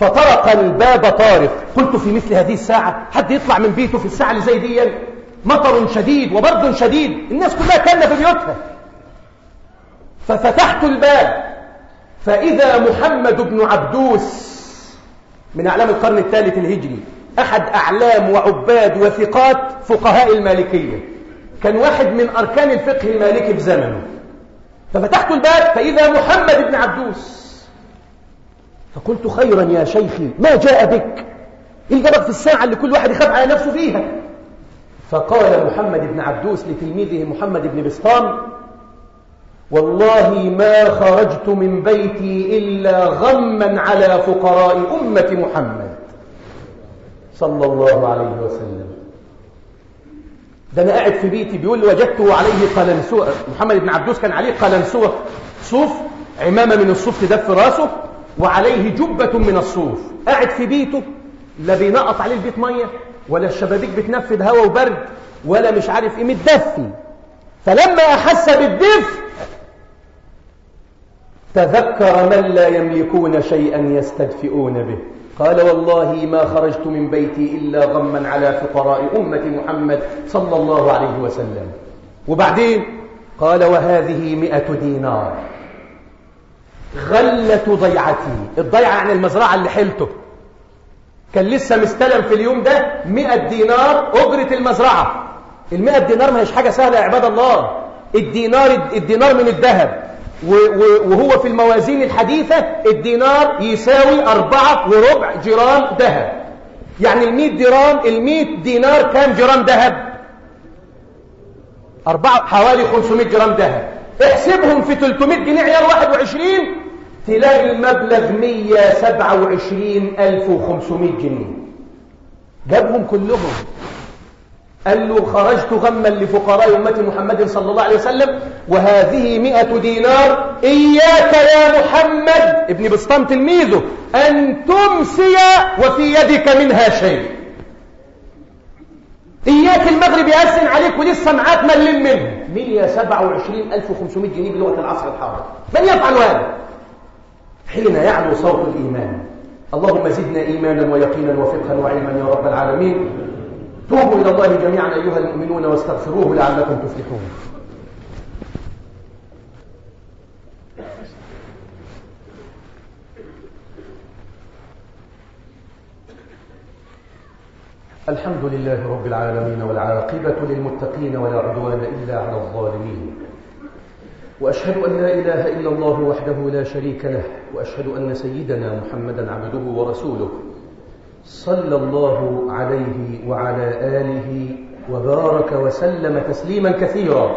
فطرق الباب طارق. قلت في مثل هذه الساعة حد يطلع من بيته في الساعة اللي زي مطر شديد وبرد شديد الناس كلها كانت في بيوتها. ففتحت الباب فإذا محمد بن عبدوس من أعلام القرن الثالث الهجري. أحد أعلام وعباد وثقات فقهاء المالكية. كان واحد من أركان الفقه المالكي في زمنه. ففتحت الباب فإذا محمد بن عبدوس. فقلت خيرا يا شيخي ما جاء بك؟ جابك في الساعة اللي كل واحد يخاف على نفسه فيها. فقال محمد بن عبدوس لتلميذه محمد بن بسطام والله ما خرجت من بيتي إلا غما على فقراء أمة محمد صلى الله عليه وسلم. ده أنا قاعد في بيتي بيقول لي وجدته عليه قلنسوة محمد بن عبدوس كان عليه قلنسوة صوف عمامة من الصوف تدف راسه وعليه جبة من الصوف. قاعد في بيته لا بينقط عليه البيت مية ولا الشبابيك بتنفذ هواء وبرد ولا مش عارف إيه متدفي فلما أحس بالدفء تذكر من لا يملكون شيئا يستدفئون به. قال والله ما خرجت من بيتي إلا غما على فقراء أمة محمد صلى الله عليه وسلم. وبعدين قال وهذه مئة دينار. غلة ضيعتي. الضيعة يعني المزرعة اللي حلته. كان لسه مستلم في اليوم ده مئة دينار أجرة المزرعة. المئة دينار ما هيش حاجة سهلة يا عباد الله. الدينار الدينار من الذهب. وهو في الموازين الحديثة الدينار يساوي أربعة وربع جرام ذهب. يعني المئة جرام المئة دينار كام جرام ذهب؟ أربعة حوالي 500 جرام ذهب. احسبهم في 300 جنيه عيار 21 تلاقي المبلغ 127500 جنيه. جابهم كلهم. قال له خرجت غما لفقراء أمة محمد صلى الله عليه وسلم وهذه مئة دينار إياك يا محمد. ابن بسطام تلميذه أن تمسي وفي يدك منها شيء. إياك المغرب يأسن عليك ولسه معاك ملم منه. 127500 جنيه بلغة العصر الحاضر من يفعل هذا؟ حين يعلو صوت الإيمان. اللهم زدنا إيمانا ويقينا وفقها وعلما يا رب العالمين. توبوا إلى الله جميعا أيها المؤمنون واستغفروه لعلكم تفلحون. الحمد لله رب العالمين والعاقبة للمتقين ولا عدوان إلا على الظالمين. وأشهد أن لا إله إلا الله وحده لا شريك له وأشهد أن سيدنا محمدا عبده ورسوله. صلى الله عليه وعلى آله وبارك وسلم تسليما كثيرا.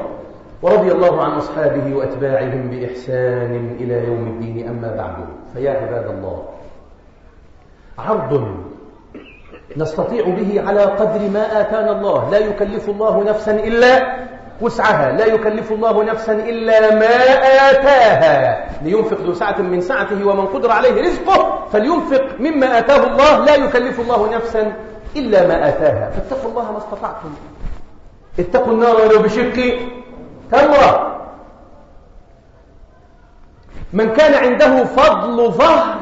ورضي الله عن أصحابه وأتباعهم بإحسان إلى يوم الدين. أما بعد فيا عباد الله عرض نستطيع به على قدر ما آتانا الله. لا يكلف الله نفسا إلا وسعها. لا يكلف الله نفسا إلا ما آتاها. لينفق ذو سعة من سعته ومن قدر عليه رزقه فلينفق مما آتاه الله. لا يكلف الله نفسا إلا ما آتاها. فاتقوا الله ما استطعتم. اتقوا النار ولو بشق تمرة. من كان عنده فضل ظهر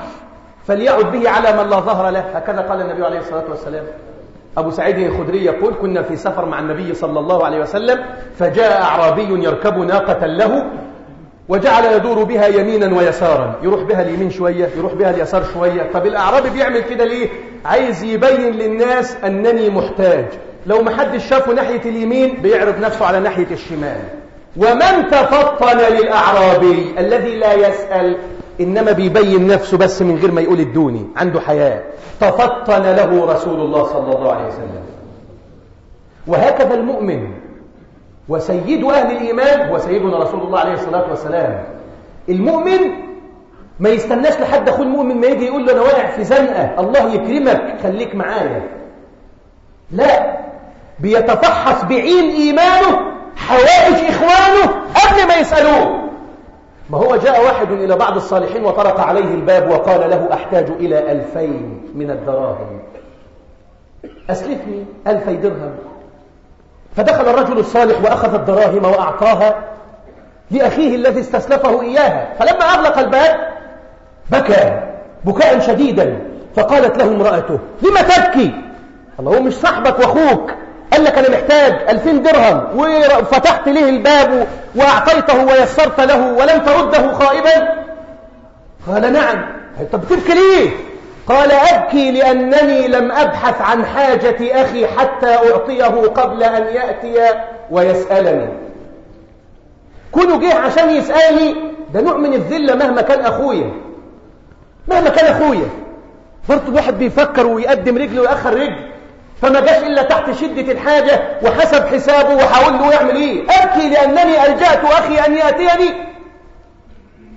فليعد به على من لا ظهر له. هكذا قال النبي عليه الصلاة والسلام. أبو سعيد الخدري يقول كنا في سفر مع النبي صلى الله عليه وسلم فجاء أعرابي يركب ناقة له وجعل يدور بها يمينا ويسارا يروح بها اليمين شوية يروح بها اليسار شوية. طب الأعرابي بيعمل كده ليه؟ عايز يبين للناس أنني محتاج. لو ما حدش شافه ناحية اليمين بيعرض نفسه على ناحية الشمال. ومن تفطن للأعرابي الذي لا يسأل إنما بيبين نفسه بس من غير ما يقول الدوني عنده حياة. تفطن له رسول الله صلى الله عليه وسلم. وهكذا المؤمن وسيد أهل الإيمان هو سيدنا رسول الله عليه الصلاة والسلام. المؤمن ما يستناش لحد أخوه المؤمن ما يجي يقول له أنا واقع في زنقة الله يكرمك خليك معايا. لا بيتفحص بعين إيمانه حوائج إخوانه قبل ما يسألوه. ما هو جاء واحد إلى بعض الصالحين وطرق عليه الباب وقال له أحتاج إلى ألفين من الدراهم. أسلفني ألفي درهم. فدخل الرجل الصالح وأخذ الدراهم وأعطاها لأخيه الذي استسلفه إياها. فلما أغلق الباب بكى بكاء شديدا فقالت له امرأته لما تبكي؟ الله هو مش صاحبك وأخوك. قال لك أنا محتاج ألفين درهم وفتحت له الباب وأعطيته ويسرت له ولم ترده خائبا؟ قال نعم. طب تبكي ليه؟ قال أبكي لأنني لم أبحث عن حاجة أخي حتى أعطيه قبل أن يأتي ويسألني. كونه جه عشان يسألني ده نوع من الذلة مهما كان أخويا. مهما كان أخويا. برضه الواحد بيفكر ويقدم رجل ويأخر رجل. فما جاش إلا تحت شدة الحاجة وحسب حسابه وحاول له يعمل إيه. أبكي لأنني ألجأت أخي أن يأتيني.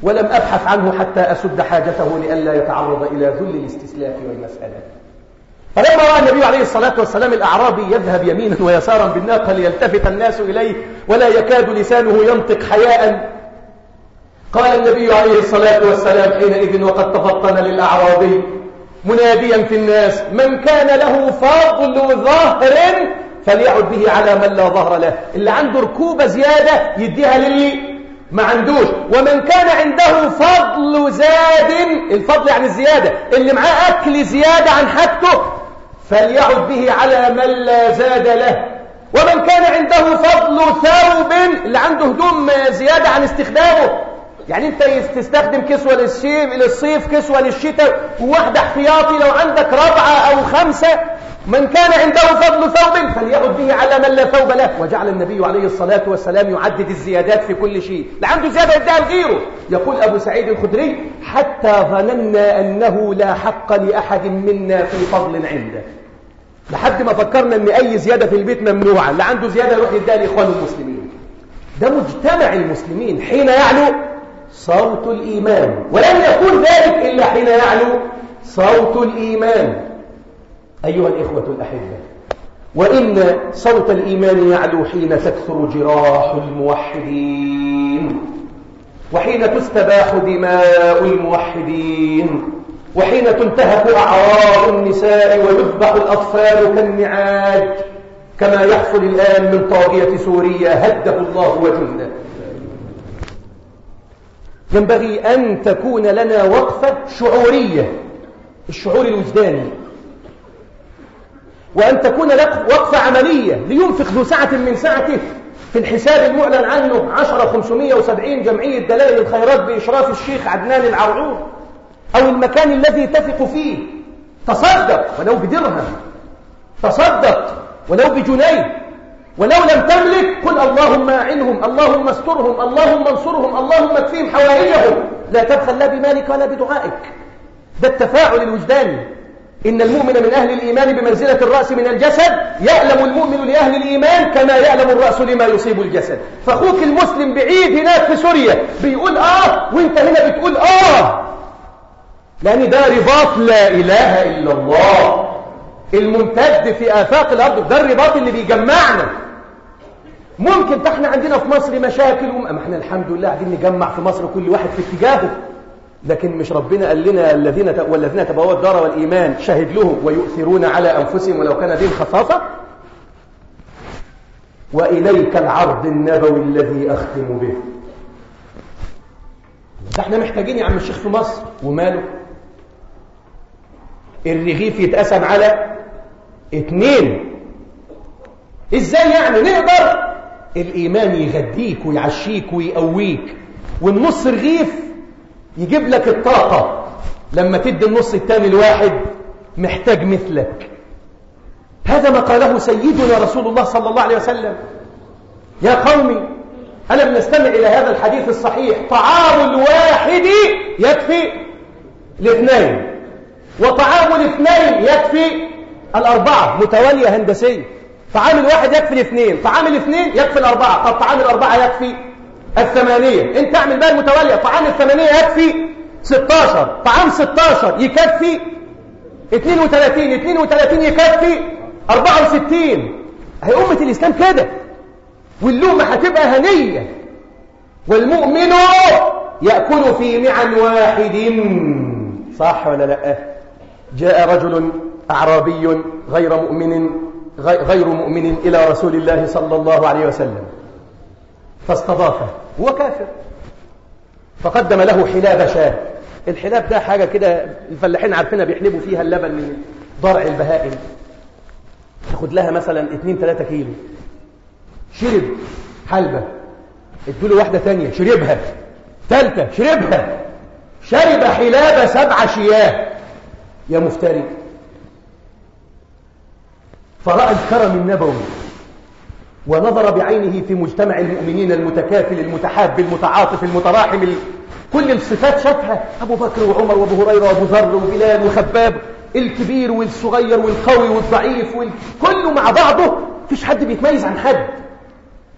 ولم أبحث عنه حتى أسد حاجته لئلا يتعرض إلى ذل الاستسلاف والمسألة. فلما رأى النبي عليه الصلاة والسلام الأعرابي يذهب يمينا ويسارا بالناقة ليلتفت الناس إليه ولا يكاد لسانه ينطق حياء. قال النبي عليه الصلاة والسلام حينئذ وقد تفطن للأعرابي مناديا في الناس من كان له فضل ظهر فليعد به على من لا ظهر له اللي عنده ركوبة زيادة يديها للي ما عندوش ومن كان عنده فضل زاد الفضل يعني الزيادة اللي معاه أكل زيادة عن حاجته فليعد به على من لا زاد له ومن كان عنده فضل ثوب اللي عنده هدوم زيادة عن استخدامه يعني انت تستخدم كسوة للصيف للصيف كسوة للشتاء وواحدة احتياطي لو عندك ربعة أو خمسة من كان عنده فضل ثوب فليعد به على من لا ثوب له. وجعل النبي عليه الصلاة والسلام يعدد الزيادات في كل شيء. اللي عنده زيادة يديها لغيره يقول أبو سعيد الخدري حتى ظننا أنه لا حق لأحد منا في فضل عنده. لحد ما فكرنا أن أي زيادة في البيت ممنوعة. اللي عنده زيادة يروح يديها لإخوانه المسلمين. ده مجتمع المسلمين. حين يعلو صوت الإيمان. ولن يكون ذلك إلا حين يعلو صوت الإيمان. أيها الإخوة الأحبة وإن صوت الإيمان يعلو حين تكثر جراح الموحدين وحين تستباح دماء الموحدين وحين تنتهك أعراض النساء ويذبح الأطفال كالنعاج كما يحصل الآن من طاغية سوريا هده الله وجنده ينبغي أن تكون لنا وقفة شعورية الشعور الوجداني. وأن تكون لك وقفة عملية لينفق ذو سعة من سعته في الحساب المعلن عنه 10 570 جمعية دلائل الخيرات بإشراف الشيخ عدنان العرعور أو المكان الذي تثق فيه. تصدق ولو بدرهم. تصدق ولو بجنيه. ولو لم تملك قل اللهم أعنهم اللهم استرهم اللهم انصرهم اللهم اكفيهم حوائجهم لا تبخل لا بمالك ولا بدعائك. ده التفاعل الوجداني. إن المؤمن من أهل الإيمان بمنزلة الرأس من الجسد يألم المؤمن لأهل الإيمان كما يألم الرأس لما يصيب الجسد. فأخوك المسلم بعيد هناك في سوريا بيقول آه وإنت هنا بتقول آه. لأن ده رباط لا إله إلا الله. الممتد في آفاق الأرض ده الرباط اللي بيجمعنا. ممكن ده إحنا عندنا في مصر مشاكل؟ وما إحنا الحمد لله قاعدين نجمع في مصر كل واحد في اتجاهه. لكن مش ربنا قال لنا الذين والذين تبوأوا الدار والإيمان شهد لهم ويؤثرون على أنفسهم ولو كان بهم خصاصة؟ وإليك العرض النبوي الذي أختم به. ده إحنا محتاجين يا عم الشيخ في مصر وماله. الرغيف يتقسم على اتنين. إزاي يعني؟ نقدر. الإيمان يغديك ويعشيك ويقويك. والنص رغيف يجيب لك الطاقة. لما تدي النص الثاني الواحد محتاج مثلك. هذا ما قاله سيدنا رسول الله صلى الله عليه وسلم. يا قومي ألم نستمع إلى هذا الحديث الصحيح. طعام الواحد يكفي الاثنين. وطعام الاثنين يكفي الأربعة. متوالية هندسية. طعام الواحد يكفي الاثنين طعام الاثنين يكفي الأربعة طب طعام الأربعة يكفي الثمانية انت اعمل بقى المتوالية طعام الثمانية يكفي 16 طعام 16 يكفي 32 32 يكفي 64 هي أمة الإسلام كده واللومة هتبقى هنية. والمؤمن يأكل في معا واحد. صح ولا لأ؟ جاء رجل أعرابي غير مؤمن غير مؤمن إلى رسول الله صلى الله عليه وسلم. فاستضافه هو كافر. فقدم له حلاب شاه. الحلاب ده حاجة كده الفلاحين عارفينها بيحلبوا فيها اللبن من ضرع البهائم. تاخد لها مثلا 2 3 كيلو. شرب حلبة. ادوا له واحدة تانية. شربها. ثالثة شربها. شرب حلاب سبع شياه. يا مفتري. فرأى الكرم النبوي ونظر بعينه في مجتمع المؤمنين المتكافل المتحاب المتعاطف المتراحم كل الصفات شافها أبو بكر وعمر وأبو هريرة وأبو ذر وبلال وخباب الكبير والصغير والقوي والضعيف وال... كله مع بعضه فيش حد بيتميز عن حد.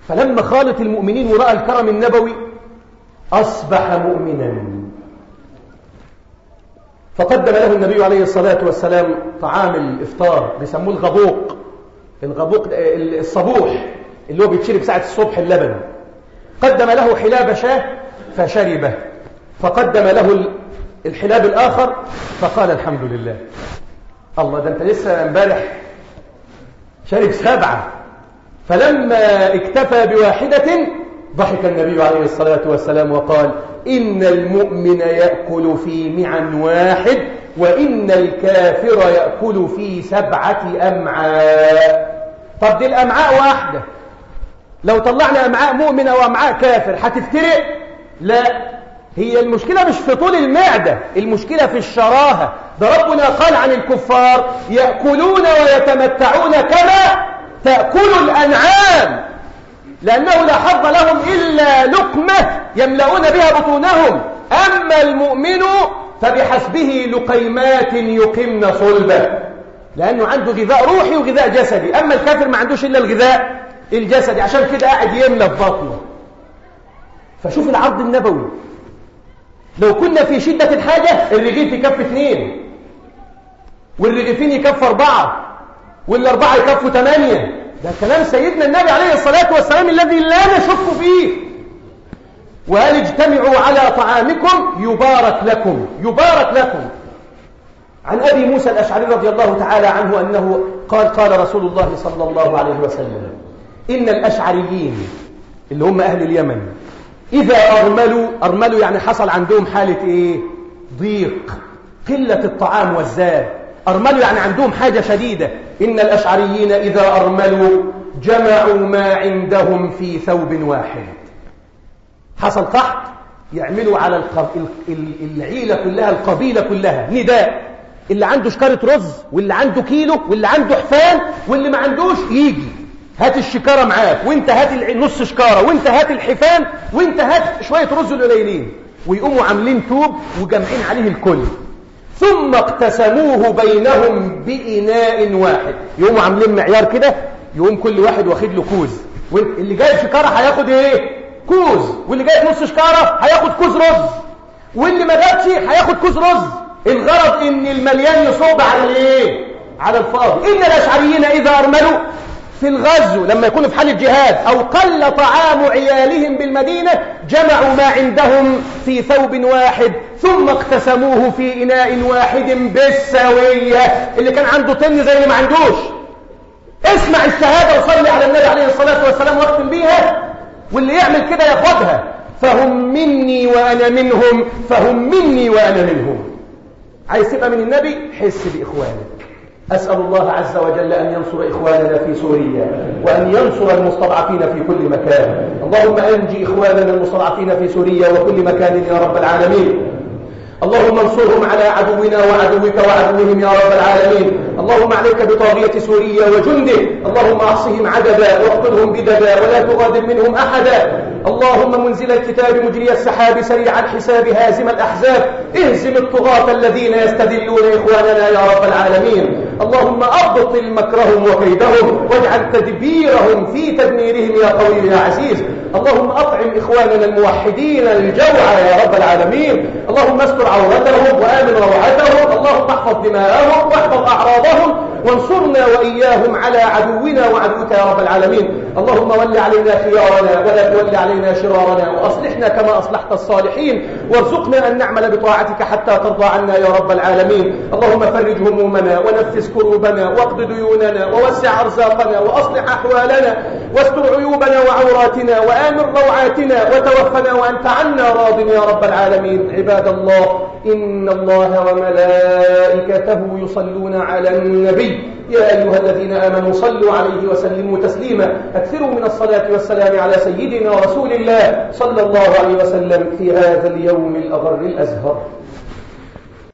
فلما خالط المؤمنين ورأى الكرم النبوي أصبح مؤمنا. فقدم له النبي عليه الصلاة والسلام طعام الإفطار بيسموه الغبوق. الغبوق الصبوح اللي هو بيتشرب ساعة الصبح اللبن. قدم له حلاب شاه فشربه فقدم له الحلاب الآخر فقال الحمد لله. الله ده أنت لسه امبارح شرب سبعة. فلما اكتفى بواحدة ضحك النبي عليه الصلاة والسلام وقال إن المؤمن يأكل في معا واحد وإن الكافر يأكل في سبعة أمعاء. طب دي الأمعاء واحدة. لو طلعنا أمعاء مؤمنة وأمعاء كافر هتفترق؟ لا. هي المشكلة مش في طول المعدة المشكلة في الشراهة. ده ربنا قال عن الكفار يأكلون ويتمتعون كما تأكل الأنعام. لأنه لا حظ لهم إلا لقمة يملؤون بها بطونهم. أما المؤمن فبحسبه لقيمات يقمن صلبه. لأنه عنده غذاء روحي وغذاء جسدي. أما الكافر ما عندوش إلا الغذاء الجسدي. عشان كده قاعد يملى في بطنه فشوف العرض النبوي. لو كنا في شدة الحاجة الرغيف يكفي اثنين والرغيفين يكفوا أربعة. والأربعة يكفوا ثمانية ده كلام سيدنا النبي عليه الصلاة والسلام الذي لا نشك فيه. وهل اجتمعوا على طعامكم يبارك لكم يبارك لكم. عن أبي موسى الأشعري رضي الله تعالى عنه أنه قال قال رسول الله صلى الله عليه وسلم إن الأشعريين اللي هم أهل اليمن إذا أرملوا أرملوا يعني حصل عندهم حالة إيه؟ ضيق قلة الطعام والزاد. أرملوا يعني عندهم حاجة شديدة. إن الأشعريين إذا أرملوا جمعوا ما عندهم في ثوب واحد. حصل قحط يعملوا على العيلة كلها القبيلة كلها نداء. اللي عنده شكارة رز واللي عنده كيلو واللي عنده حفان واللي ما عندوش يجي. هات الشكارة معاك وانت هات نص شكارة وانت هات الحفان وانت هات شوية رز القليلين. ويقوموا عاملين توب وجمعين عليه الكل. ثم اقتسموه بينهم بإناء واحد. يقوموا عاملين معيار كده يقوم كل واحد واخد له كوز. واللي جايب شكارة هياخد إيه؟ كوز. واللي جايب نص شكارة هياخد كوز رز. واللي ما جابش هياخد كوز رز. الغرض إن المليان يصب على الإيه؟ على الفاضي. إن الأشعريين إذا أرملوا في الغزو لما يكونوا في حال الجهاد أو قل طعام عيالهم بالمدينة جمعوا ما عندهم في ثوب واحد ثم اقتسموه في إناء واحد بالسوية اللي كان عنده طن زي اللي ما عندوش. اسمع الشهادة وصلي على النبي عليه الصلاة والسلام واختم بيها واللي يعمل كده ياخدها فهم مني وأنا منهم فهم مني وأنا منهم. عايز تبقى من النبي؟ حس بإخوانك. أسأل الله عز وجل أن ينصر إخواننا في سوريا وأن ينصر المستضعفين في كل مكان. اللهم أنجي إخواننا المستضعفين في سوريا وكل مكان يا رب العالمين. اللهم انصرهم على عدونا وعدوك وعدوهم يا رب العالمين. اللهم عليك بطاغية سوريا وجنده. اللهم أحصهم عددا واقتلهم بددا ولا تغادر منهم أحدا. اللهم منزل الكتاب مجري السحاب سريع الحساب هازم الأحزاب. اهزم الطغاة الذين يستذلون إخواننا يا رب العالمين. اللهم أبطل مكرهم وكيدهم واجعل تدبيرهم في تدميرهم يا قوي يا عزيز. اللهم أطعم إخواننا الموحدين الجوع يا رب العالمين. اللهم استر عورتهم وآمن روعتهم. اللهم احفظ دماءهم واحفظ أعراضهم. وانصرنا وإياهم على عدونا وعدوك يا رب العالمين. اللهم ول علينا خيارنا ولا تول علينا شرارنا وأصلحنا كما أصلحت الصالحين. وارزقنا أن نعمل بطاعتك حتى ترضى عنا يا رب العالمين. اللهم فرج همومنا ونفس كروبنا واقض ديوننا ووسع أرزاقنا وأصلح أحوالنا. واستر عيوبنا وعوراتنا وآمن روعاتنا وتوفنا وأنت عنا راض يا رب العالمين. عباد الله إن الله وملائكته يصلون على النبي. يا أيها الذين آمنوا صلوا عليه وسلموا تسليما. أكثروا من الصلاة والسلام على سيدنا رسول الله صلى الله عليه وسلم في هذا اليوم الأغر الأزهر.